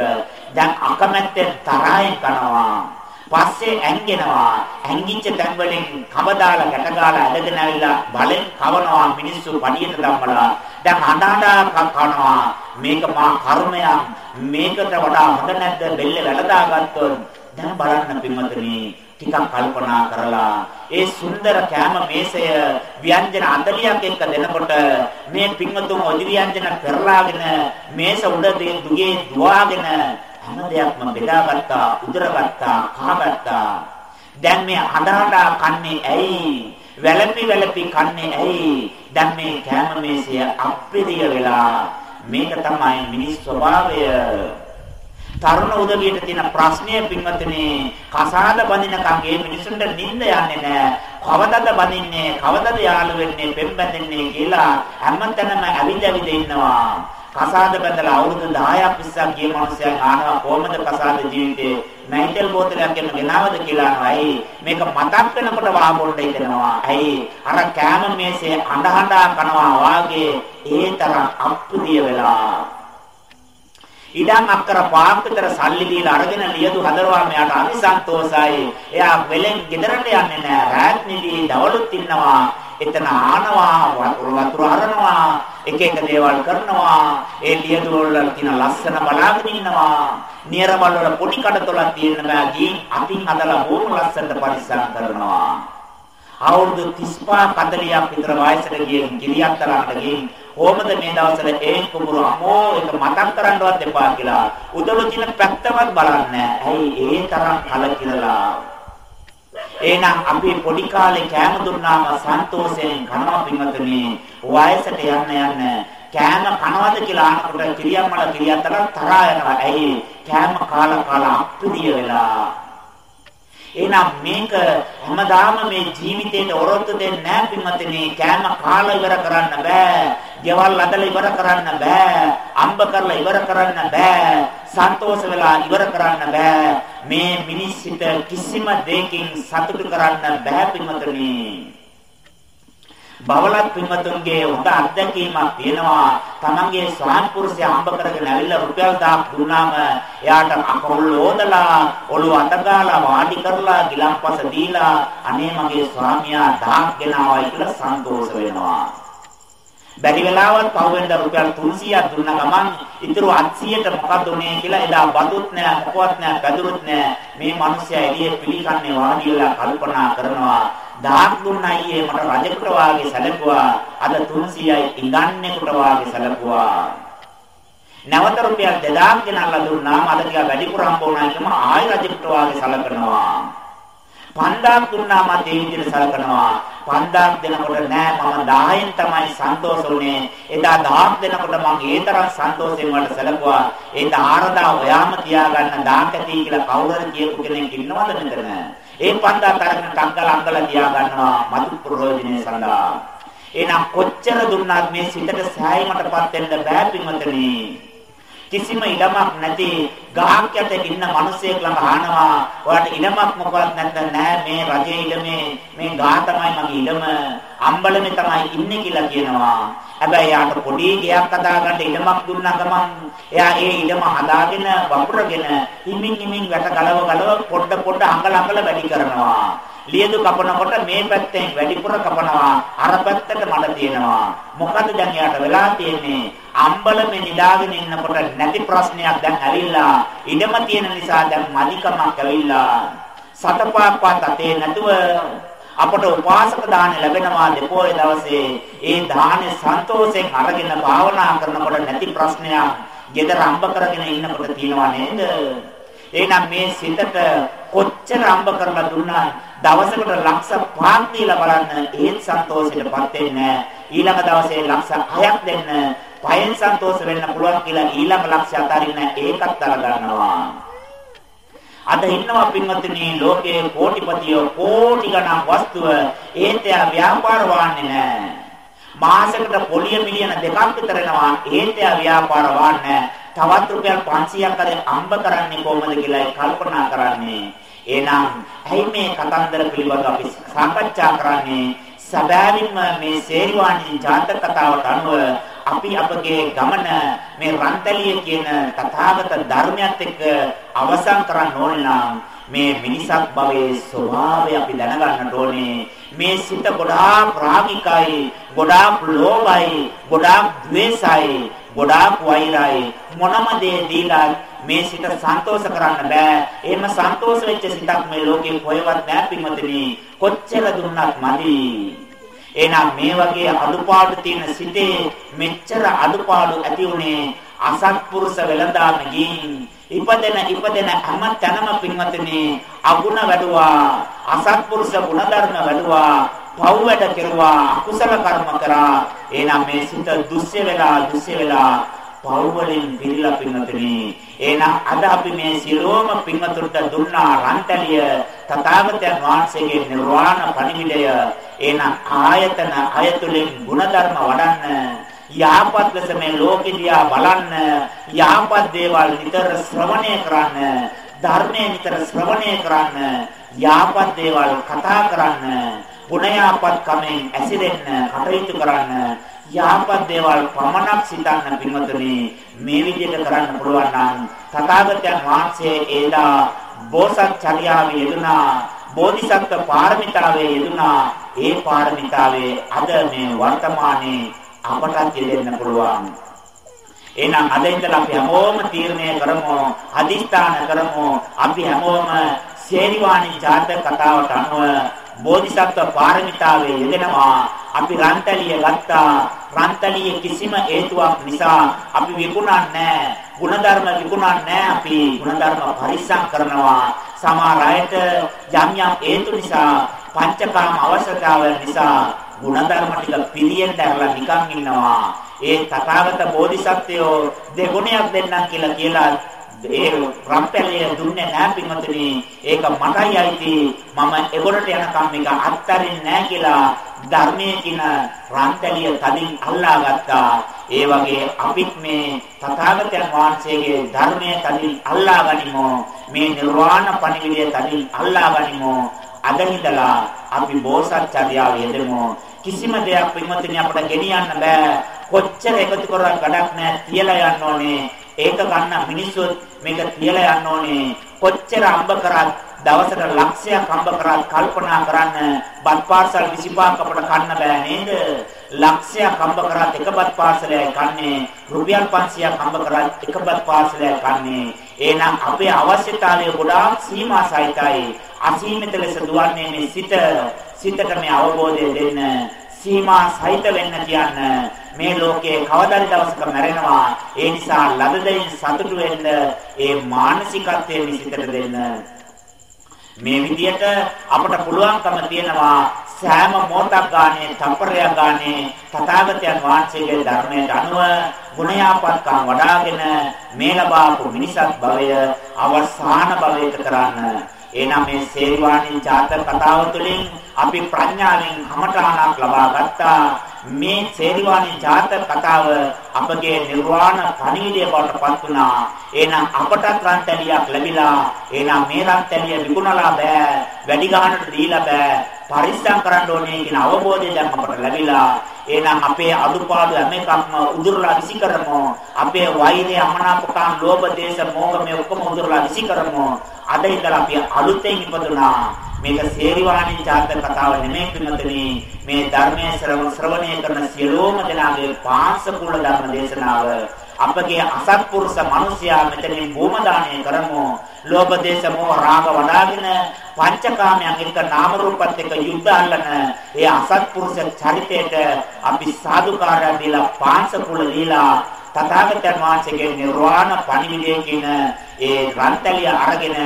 දැන් අකමැත්තෙන් තරහෙන් කනවා. පස්සේ ඇංගෙනවා. ඇංගිච්ච තැන් වලින් කව දාලා ගැට ගාලා ඇදගෙන ඇවිල්ලා බලෙන් කවනවා මිනිස්සු පඩියට ධම්මලා. දැන් අඬාඬා කනවා. මේක මා කර්මයක්. මේකට වඩා හොඳ නැද්ද බෙල්ල වැළදා ගත්තොත් දැන් බලන්න පින්වතුනි ටිකක් කල්පනා කරලා ඒ සුන්දර කෑම මේසය ව්‍යංජන 40ක් එක්ක දෙනකොට මේ පින්වතුන් ඔදි ව්‍යංජන පෙරලාගෙන මේස උඩ දුගේ දුවාගෙන හැම දෙයක්ම බෙදාගත්තා, උදරගත්තා, කහගත්තා. දැන් මේ අඬහඬා කන්නේ ඇයි? වැළපි වැළපි කන්නේ ඇයි? දැන් මේ කෑම මේසය අප්‍රිය වෙලා මේක තමයි මිනිස් ස්වභාවය. තරුණ උදවියට තියෙන ප්‍රශ්නය පින්වත්නි කසාද බඳිනකම් මේ මිනිසුන්ට නිින්ද යන්නේ නැහැ. කවදද බඳින්නේ? කවදද යාළු වෙන්නේ? පෙම් බඳින්නේ කියලා හැමතැනම ඇවිද ඇවිද ඉන්නවා. කසාද බඳලා අවුරුදු 10ක් 20ක් ගිය මිනිසයන් ආනවා කොහොමද කසාද ජීවිතේ? නයිටල් බෝතලයක් ගෙන ගෙනවද කියලා අහයි. මේක මතක් වෙනකොට වාබොල්ට හිතෙනවා ඇයි? අර කෑම මේසේ අඬ හඬා කනවා වාගේ ඒ තරම් අප්පුදිය වෙලා. ඉඩම් අක්කර පාක් විතර සල්ලි දීලා අරගෙන ලියදු හදනවා මෙයාට අනිසන්තෝසයි එයා වෙලෙන් ගෙදරට යන්නේ නැහැ. රාත් නිදී දවලුත් ඉන්නවා. එතන ආනවා වතුර හරනවා එක එක දේවල් කරනවා. ඒ ලියදුර වල තියෙන ලස්සන බලාගෙන ඉන්නවා. නියරවල වල පොඩි කඩතොලක් තියෙන බෑගී අතින් හදලා බොහොම ලස්සනට පරිස්සම් කරනවා. අවුරුදු 35 40ක් විතර වයසට ගිය කිරියත්තරකට ගිහින් කොහොමද මේ දවස්වල ඒ කුඹුර අමෝ එක මතක් කරන්නවත් එපා කියලා උදළු තියෙන පැත්තවත් බලන්නේ ඇයි ඒ තරම් කලකිරලා? එහෙනම් අපි පොඩි කාලේ කෑම දුන්නාම සන්තෝෂයෙන් කනවා පින්වතුනි. වයසට යන්න යන්න කෑම කනවද කියලා අහනකොට කිරියම්මල කිරියත්තල තරහා යනවා. ඇයි? කෑම කාලා කාලා අප්‍රිය වෙලා. එහෙනම් මේක හැමදාම මේ ජීවිතේට ඔරොත්තු දෙන්නේ නැහැ පින්වතුනි. කෑම කාලා ඉවර කරන්න බෑ. ගෙවල් අදලා ඉවර කරන්න බෑ. අම්බ කරලා ඉවර කරන්න බෑ. සන්තෝෂ වෙලා ඉවර කරන්න බෑ. මේ මිනිස් හිත කිසිම දෙයකින් සතුටු කරන්න බෑ පින්වතුනි. බවලත් පින්වතුන්ගේ උද අත්දැකීමක් තියෙනවා. තමන්ගේ ස්වාම පුරුෂය හම්බ කරගෙන ඇවිල්ලා රුපියල් 1000ක් දුන්නාම එයාට අකවුල් ඕදලා ඔළුව අතගාලා වාඩි කරලා ගිලම්පස දීලා අනේ මගේ ස්වාමියා 1000ක් ගෙනාවයි කියලා සන්තෝෂ වෙනවා. බැරි වෙලාවත් පහුවෙන්ද රුපියල් 300ක් දුන්න ගමන් ඉතුරු 800ට මොකද උනේ කියලා එදා බඳුත් නෑ මොකවත් නෑ පැදුරුත් නෑ. මේ මිනිස්සයා එළියේ පිළිකන්නේ වාඩි වෙලා කල්පනා කරනවා දහක් දුන්නයි මට රජෙකුට වාගේ සැලකුවා. අද 300යි ඉඟන්නේකට වාගේ සැලකුවා. නැවත රුපියල් 2000ක් ගෙනල්ලා දුන්නාම අද ටික වැඩිපුර හම්බ වුණා කියම ආයෙ රජෙකුට වාගේ සැලකනවා. 5000ක් දුන්නාම ඒ විදිහට සලකනවා. 5000ක් දෙනකොට නෑ මම 10න් තමයි සන්තෝෂ වුනේ එදා 1000ක් දෙනකොට මම ඒ තරම් සන්තෝෂයෙන් වලට සැලකුවා. ඒ 4000 ඔයාම තියාගන්න දාකටි කියලා කවුරුහරි කියපු කෙනෙක් ඉන්නවද මෙතන? ඒ 5000 තරගෙන ටංගල අංගල තියාගන්නවා මතු ප්‍රයෝජනෙ සඳහා. එහෙනම් කොච්චර දුන්නත් මේ සිතට සෑයීමටපත් වෙන්න බෑ පින්වතුනි. කිසිම ඉඩමක් නැති ගහක් යට ඉන්න මිනිසෙක් ළඟ අහනවා ඔයාලට ඉඩමක් මොකවත් නැත්නම් නෑ මේ රජයේ ඉඩමේ මේ ගහ තමයි මගේ ඉඩම. අම්බලමේ තමයි ඉන්නේ කියලා කියනවා. හැබැයි යාට පොඩි ගයක් හදාගන්න ඉඩමක් දුන්නා ගමන් එයා ඒ ඉඩම හදාගෙන වපුරගෙන හිමින් හිමින් වැට ගලව ගලව පොඩ පොඩ අඟල අඟල වැඩි කරනවා. ලියදු කපනකොට මේ පැත්තෙන් වැඩිපුර කපනවා. අර පැත්තට මඩ තියෙනවා. මොකද දැන් යාට වෙලා තියෙන්නේ? අම්බලමේ නිදාගෙන ඉන්නකොට නැති ප්‍රශ්නයක් දැන් ඇවිල්ලා ඉඩම තියෙන නිසා දැන් මදිකමක් ඇවිල්ලා. සතපාපත් අතේ නැතුව අපට උපාසක දාන ලැබෙනවා දෙපොය දවසේ. ඒ දානේ සන්තෝෂයෙන් අරගෙන භාවනා කරනකොට නැති ප්‍රශ්නයක් ගෙදර අම්බ කරගෙන ඉන්නකොට තියෙනවා නේද? එහෙනම් මේ සිතට කොච්චර අම්බ කරලා දුන්නා? දවසකට ලක්ෂ 5ක් දීලා බලන්න ඒත් සන්තෝෂයටපත් වෙන්නේ ඊළඟ දවසේ ලක්ෂ 6ක් දෙන්න පයෙන් සන්තෝෂ වෙන්න පුළුවන් කියලා ඊළඟ ලක්ෂ්‍ය අතරින් ඒකත් අර ගන්නවා අද ඉන්නවා පින්වත්නි ලෝකයේ කෝටිපතියෝ කෝටි ගණන් වස්තුව ඒත් එයා ව්‍යාපාර වන්නේ නැහැ. මාසෙකට පොලිය මිලියන දෙකක් විතර එනවා ඒත් එයා ව්‍යාපාර වන්නේ තවත් රුපියල් 500ක් අර අම්බ කරන්නේ කොහොමද කියලා කල්පනා කරන්නේ. එහෙනම් ඇයි මේ කතන්දර පිළිබඳව අපි සාකච්ඡා කරන්නේ? සැබෑවින්ම මේ සේරිවාණී ජාතක කතාවට අනුව අපි අපගේ ගමන මේ රන්තලිය කියන තථාගත ධර්මයත් එක්ක අවසන් කරන්න ඕන නම් මේ මිනිසක් භවයේ ස්වභාවය අපි දැනගන්නට ඕනේ. මේ සිත ගොඩාක් රාගිකයි ගොඩාක් ලෝභයි ගොඩාක් ද්වේෂයි ගොඩාක් වෛරයි මොනම දේ දීලා මේ සිත සන්තෝෂ කරන්න බෑ. එහෙම සන්තෝෂ වෙච්ච සිතක් මේ ලෝකේ කොහෙවත් නෑ පින්වතුනි. කොච්චර දුන්නත් මදි. එහෙනම් මේ වගේ අඩුපාඩු තියෙන සිතේ මෙච්චර අඩුපාඩු ඇති උනේ අසත්පුරුෂ වෙලඳාම ගින් ඉපදෙන ඉපදෙන හැම තැනම පින්වතුනි අගුණ වැඩුවා අසත්පුරුෂ ගුණධර්ම වැඩුවා පව් වැඩ කෙරුවා අකුසල කර්ම කරා එහෙනම් මේ සිත දුස්ය වෙලා දුස්ය වෙලා පව් වලින් පිරීලා පින්වතුනි එහෙනම් අද අපි මේ සියලුම පින්වතුන්ට දුන්නා රන්තලිය තථාගතයන් වහන්සේගේ නිර්වාණ පණිවිඩය. එහෙනම් ආයතන අයතුලින් ಗುಣධර්ම වඩන්න යහපත් ලෙස මේ ලෝකෙ දිහා බලන්න යහපත් දේවල් නිතර ශ්‍රවණය කරන්න ධර්මයේ නිතර ශ්‍රවණය කරන්න යහපත් දේවල් කතා කරන්න ගුණයාපත් කමෙන් ඇසිරෙන්න කටයුතු කරන්න යහපත් දේවල් පමණක් සිතන්න පින්වතුනි මේ විදිහට කරන්න පුළුවන් නම් තථාගතයන් වහන්සේ ඒදා බෝසත් චර්යාවේ යෙදුනා බෝධිසත්ව පාරමිතාවේ යෙදුනා. ඒ පාරමිතාවේ අද මේ වර්තමානයේ අපටත් යෙදෙන්න පුළුවන්. එහෙනම් අද ඉඳලා අපි හැමෝම තීරණය කරමු අදිස්ථාන කරමු. අපි හැමෝම සේරිවාණි ජාතක කතාවට අනුව බෝධිසත්ව පාරමිතාවේ යෙදෙනවා. අපි රන්තලිය ගත්තා. රන්තලිය කිසිම හේතුවක් නිසා අපි විකුණන්නේ ಗುಣධර්ම විකුණන්නේ අපි. ಗುಣධර්ම පරිස්සම් කරනවා. සමහර අයට යම් යම් හේතු නිසා පංචකාම අවශ්‍යතාවය නිසා ಗುಣධර්ම ටික පිළියෙන් දැරලා නිකන් ඉන්නවා. ඒ තථාගත බෝධිසත්වයෝ දෙගුණයක් දෙන්නම් කියලා කියලා ඒ රම්පැලිය දුන්නේ නැහැ පින්වතුනි. ඒක මටයි අයිති. මම එගොඩට යනකම් මේක අත්තරින්නේ නැහැ කියලා ධර්මයේ කියන රම්පැලිය තදින් අල්ලා ගත්තා. ඒ වගේ අපිත් මේ තථාගතයන් වහන්සේගේ ධර්මයේ තදින් අල්ලා ගනිමු. මේ නිර්වාණ පණිවිඩය තදින් අල්ලා ගනිමු. අද ඉඳලා අපි බෝසත් චර්යාව යෙදෙමු. කිසිම දෙයක් පින්වතුනි අපට ගෙනියන්න බෑ. කොච්චර එකතු කරලා ගඩක් නැහැ තියලා යන්න ඕනේ. ඒක ගන්න මිනිස්සුත් මේක තියලා යන්න ඕනේ. කොච්චර අම්බ කරත් දවසට ලක්ෂයක් අම්බ කරත් කල්පනා කරන්න බත් පාර්සල් 25ක් අපට කන්න බෑ නේද? ලක්ෂයක් අම්බ කරත් එක බත් පාර්සලයක් කන්නේ රුපියල් 500ක් අම්බ කරත් එක බත් පාර්සලයක් කන්නේ. එහෙනම් අපේ අවශ්‍යතාවය ගොඩාක් සීමා සහිතයි. අසීමිත ලෙස දුවන්නේ මේ සිත සිතට මේ අවබෝධය දෙන්න සීමා සහිත වෙන්න කියන්න මේ ලෝකයේ කවදාද දවසක මැරෙනවා. ඒ නිසා ලද දෙයින් සතුටු වෙන්න ඒ මානසිකත්වයේ විසිතට දෙන්න. මේ විදියට අපට පුළුවන්කම තියෙනවා සෑම මොහොතක් ගානේ තප්පරයක් ගානේ තථාගතයන් වහන්සේගේ ධර්මයට අනුව ගුණයාපත්කම් වඩාගෙන මේ ලබාපු මිනිසත් භවය අවසාන භවයට කරන්න. එනම් මේ සේවාණී ජාතක කතාව තුළින් අපි ප්‍රඥාවෙන් කමඨාණක් ලබා ගත්තා මේ සේරිවාණී ජාතක කතාව අපගේ නිර්වාණ පණිවිඩය බවට පත් වුණා. එහෙනම් අපටත් රන්තැලියක් ලැබිලා එහෙනම් මේ රන්තැලිය විකුණලා බෑ. වැඩි ගහනට දීලා බෑ. පරිස්සම් කරන්න ඕනේ කියන අවබෝධය දැන් අපට ලැබිලා එහෙනම් අපේ අඩුපාඩු හැම එකක්ම උදුරලා විසි කරමු අපේ වෛරය අමනාපකම් ලෝභ දේශ මොහ මේ ඔක්කොම උදුරලා විසි කරමු අද ඉඳලා අපි අලුතෙන් ඉපදුනා. මේක සේරිවාණී ජාතක කතාව නෙමෙයි පින්නතනේ. මේ ධර්මයේ ශ්‍රවණය කරන සියලුම දෙනාගේ පාංශකුල ධර්ම දේශනාව. අපගේ අසත්පුරුෂ මිනිසයා මෙතනින් භූම දාණය කරමු. ලෝභ දේශ මොහ රාග වඩාගෙන පංචකාමයන් එක්ක නාම රූපත් එක්ක යුද්ධ අල්ලන ඒ අසත්පුරුෂ චරිතයට අපි සාදුකාරය දීලා පාංශකුල දීලා තථාගතයන් වහන්සේගේ නිර්වාණ පණිවිඩය කියන ඒ රන්තලිය අරගෙන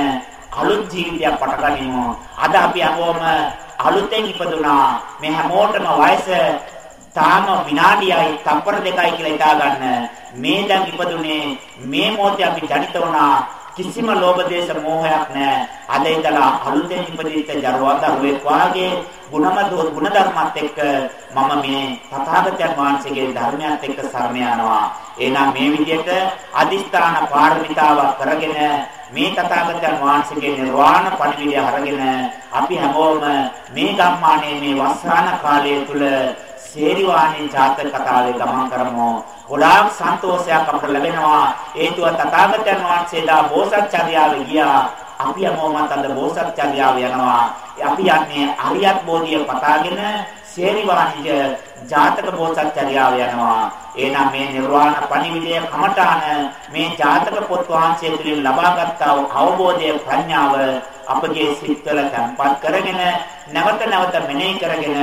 අලුත් ජීවිතයක් පටගනිමු. අද අපි හැමෝම අලුතෙන් ඉපදුනා. මේ හැමෝටම වයස තාම විනාඩියයි තප්පර දෙකයි කියලා හිතා ගන්න. මේ දැන් ඉපදුනේ මේ මොහොතේ අපි ජනිත වුණා. කිසිම ලෝභ දේශ මොහයක් නැහැ. අද ඉඳලා අලුතෙන් ඉපදිච්ච ජරවදරුවෙක් වාගේ ගුණම ගුණධර්මත් එක්ක මම මේ තථාගතයන් වහන්සේගේ ධර්මයත් එක්ක සරණ යනවා. එහෙනම් මේ විදිහට අදිස්ථාන පාරමිතාවක් කරගෙන මේ තථාගතයන් වහන්සේගේ නිර්වාණ පණිවිඩය අරගෙන අපි හැමෝම මේ ගම්මානයේ මේ වස්සාන කාලය තුල සේරිවාණී ජාතක කතාවේ ගමන් කරමු. ගොඩාක් සන්තෝෂයක් අපට ලැබෙනවා. හේතුව තථාගතයන් වහන්සේලා බෝසත්චර්යාවේ ගියා. අපි හැමෝමත් අද බෝසත්චර්යාව යනවා. අපි යන්නේ අරියත් බෝධිය පතාගෙන සේරිවාණී ජාතක බෝසත්චර්යාව යනවා. එහෙනම් මේ නිර්වාණ පණිවිඩය කමඨාන මේ ජාතක පොත් වහන්සේ තුළින් ලබාගත් අවබෝධය ප්‍රඥාව අපගේ සිත්වල තැන්පත් කරගෙන නැවත නැවත මෙනෙහි කරගෙන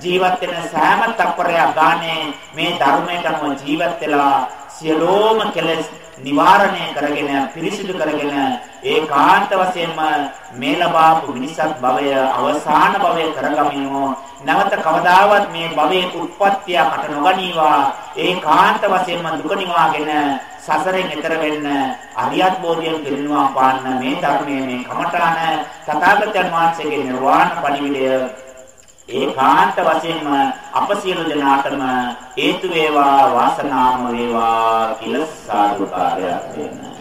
ජීවත් වෙන සෑම තප්පරයක් ගානේ මේ ධර්මයට අනුව ජීවත් වෙලා සියලෝම කෙලෙස් නිවාරණය කරගෙන පිරිසිදු කරගෙන ඒකාන්ත වශයෙන්ම මේ ලබාපු මිනිසත් භවය අවසාන භවය කරගමිනු. නැවත කවදාවත් මේ භවයේ උත්පත්තිය කට නොගනීවා. ඒකාන්ත වශයෙන්ම දුක නිවාගෙන සසරෙන් එතර වෙන්න අරියත් බෝධියෙන් පිරිනුවම් පාන්න මේ ධර්මයේ මේ කමඨාන තථාගතයන් වහන්සේගේ නිර්වාණ පණිවිඩය ඒකාන්ත වශයෙන්ම අප සියලු දෙනාටම හේතු වේවා වාසනාම වේවා කියලා සාදුකාරයක් දෙන්න.